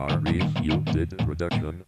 R-E-U-Did production.